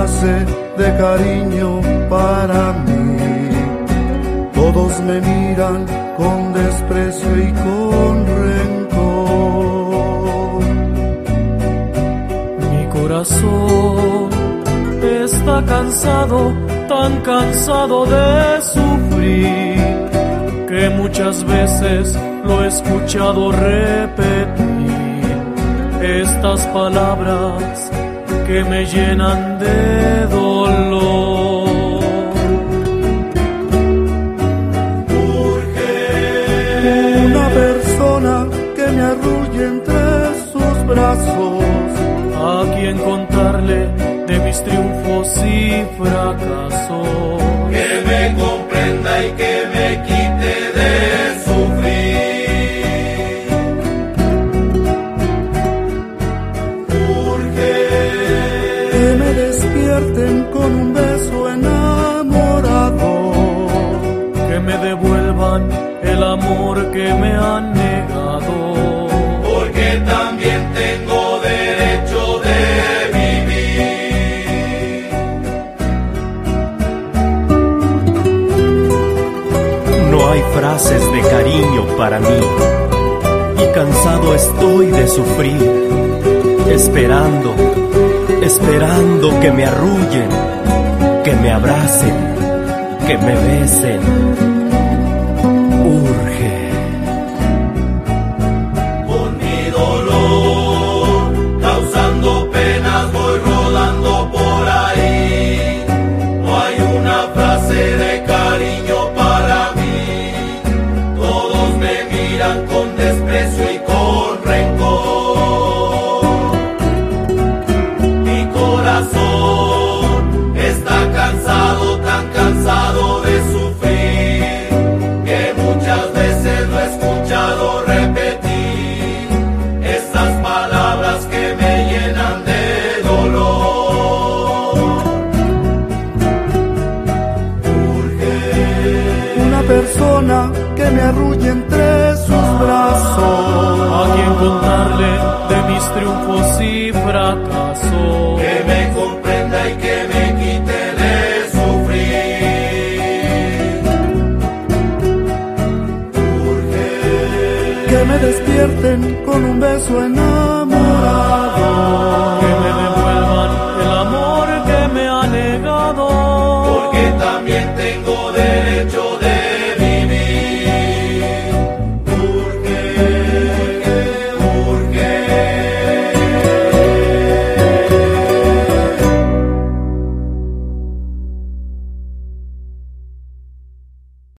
de cariño para mí. Todos me miran con desprecio y con rencor. Mi corazón está cansado, tan cansado de sufrir, que muchas veces lo he escuchado repetir estas palabras que me llenan de dolor. Una persona que me arrulle entre sus brazos. A quien contarle de mis triunfos y fracasos. Que me comprenda y que Que me despierten con un beso enamorado. que me devuelvan el amor que me han negado. porque también tengo derecho de vivir. No hay frases de cariño para mí y cansado estoy de sufrir, esperando, esperando que me arrullen, que me abracen, que me besen. Urge. Con mi dolor, causando penas, voy rodando por ahí. No hay una frase de cariño para mí. Todos me miran con desprecio que me arrulle entre sus brazos. A quien contarle de mis triunfos y fracasos. Que me comprenda y que me quite de sufrir. Que me despierten con un beso enamorado.